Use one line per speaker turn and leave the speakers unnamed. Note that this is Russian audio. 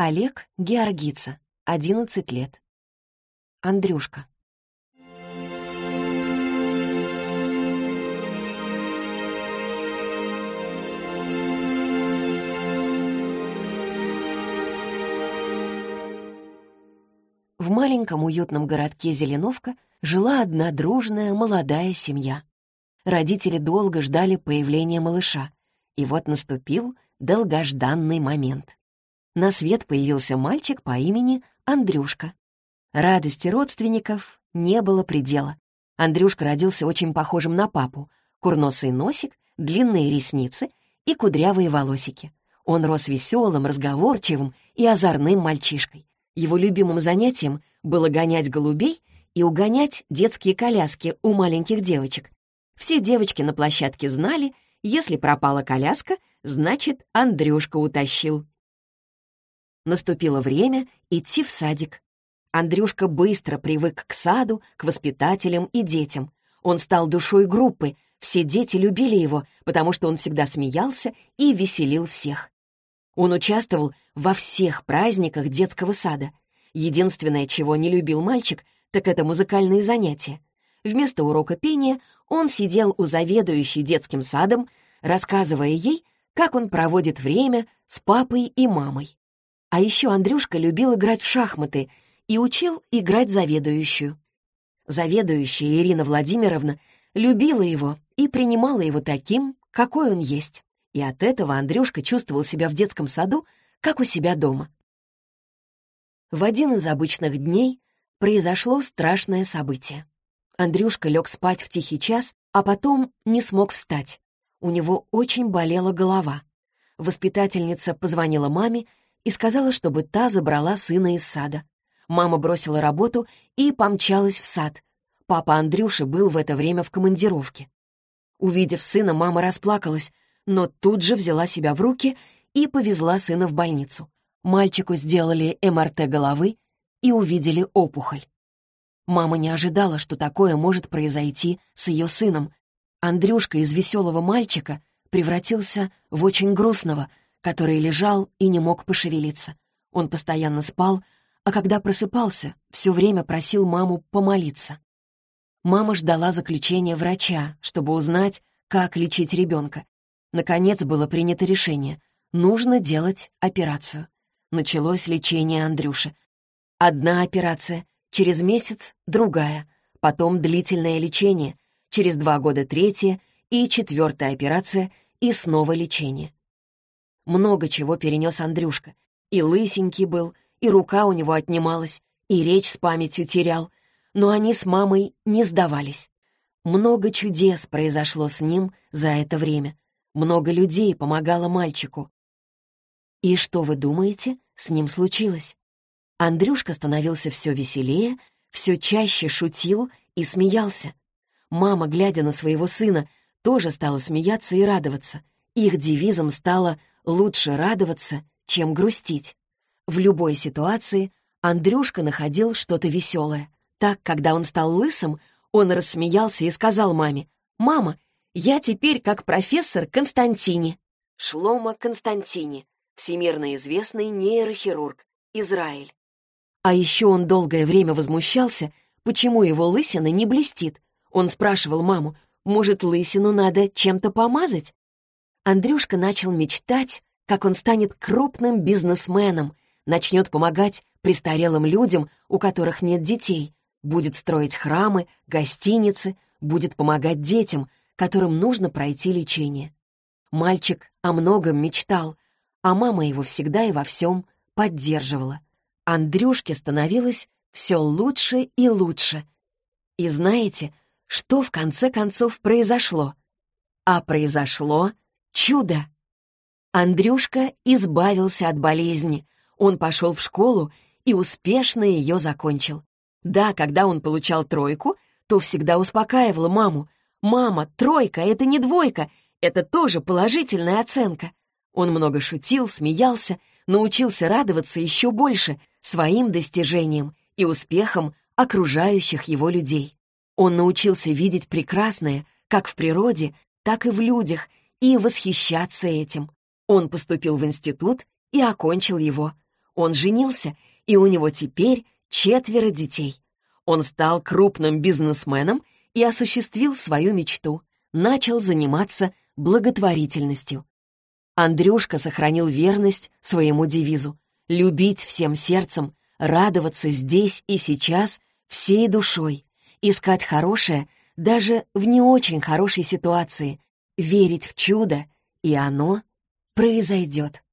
Олег Георгица, 11 лет. Андрюшка. В маленьком уютном городке Зеленовка жила одна дружная молодая семья. Родители долго ждали появления малыша, и вот наступил долгожданный момент на свет появился мальчик по имени Андрюшка. Радости родственников не было предела. Андрюшка родился очень похожим на папу. Курносый носик, длинные ресницы и кудрявые волосики. Он рос веселым, разговорчивым и озорным мальчишкой. Его любимым занятием было гонять голубей и угонять детские коляски у маленьких девочек. Все девочки на площадке знали, если пропала коляска, значит, Андрюшка утащил Наступило время идти в садик. Андрюшка быстро привык к саду, к воспитателям и детям. Он стал душой группы, все дети любили его, потому что он всегда смеялся и веселил всех. Он участвовал во всех праздниках детского сада. Единственное, чего не любил мальчик, так это музыкальные занятия. Вместо урока пения он сидел у заведующей детским садом, рассказывая ей, как он проводит время с папой и мамой. А еще Андрюшка любил играть в шахматы и учил играть заведующую. Заведующая Ирина Владимировна любила его и принимала его таким, какой он есть. И от этого Андрюшка чувствовал себя в детском саду, как у себя дома. В один из обычных дней произошло страшное событие. Андрюшка лег спать в тихий час, а потом не смог встать. У него очень болела голова. Воспитательница позвонила маме и сказала, чтобы та забрала сына из сада. Мама бросила работу и помчалась в сад. Папа Андрюши был в это время в командировке. Увидев сына, мама расплакалась, но тут же взяла себя в руки и повезла сына в больницу. Мальчику сделали МРТ головы и увидели опухоль. Мама не ожидала, что такое может произойти с ее сыном. Андрюшка из веселого мальчика превратился в очень грустного, который лежал и не мог пошевелиться. Он постоянно спал, а когда просыпался, все время просил маму помолиться. Мама ждала заключения врача, чтобы узнать, как лечить ребенка. Наконец было принято решение. Нужно делать операцию. Началось лечение Андрюши. Одна операция, через месяц другая, потом длительное лечение, через два года третья и четвертая операция и снова лечение много чего перенес Андрюшка. И лысенький был, и рука у него отнималась, и речь с памятью терял. Но они с мамой не сдавались. Много чудес произошло с ним за это время. Много людей помогало мальчику. И что вы думаете, с ним случилось? Андрюшка становился все веселее, все чаще шутил и смеялся. Мама, глядя на своего сына, тоже стала смеяться и радоваться. Их девизом стало Лучше радоваться, чем грустить. В любой ситуации Андрюшка находил что-то веселое. Так, когда он стал лысым, он рассмеялся и сказал маме, «Мама, я теперь как профессор Константини». Шлома Константини, всемирно известный нейрохирург, Израиль. А еще он долгое время возмущался, почему его лысина не блестит. Он спрашивал маму, может, лысину надо чем-то помазать? Андрюшка начал мечтать, как он станет крупным бизнесменом, начнет помогать престарелым людям, у которых нет детей, будет строить храмы, гостиницы, будет помогать детям, которым нужно пройти лечение. Мальчик о многом мечтал, а мама его всегда и во всем поддерживала. Андрюшке становилось все лучше и лучше. И знаете, что в конце концов произошло? А произошло — Чудо! Андрюшка избавился от болезни. Он пошел в школу и успешно ее закончил. Да, когда он получал тройку, то всегда успокаивал маму. «Мама, тройка — это не двойка, это тоже положительная оценка». Он много шутил, смеялся, научился радоваться еще больше своим достижениям и успехам окружающих его людей. Он научился видеть прекрасное как в природе, так и в людях — и восхищаться этим. Он поступил в институт и окончил его. Он женился, и у него теперь четверо детей. Он стал крупным бизнесменом и осуществил свою мечту. Начал заниматься благотворительностью. Андрюшка сохранил верность своему девизу «любить всем сердцем, радоваться здесь и сейчас всей душой, искать хорошее даже в не очень хорошей ситуации, верить в чудо, и оно произойдет.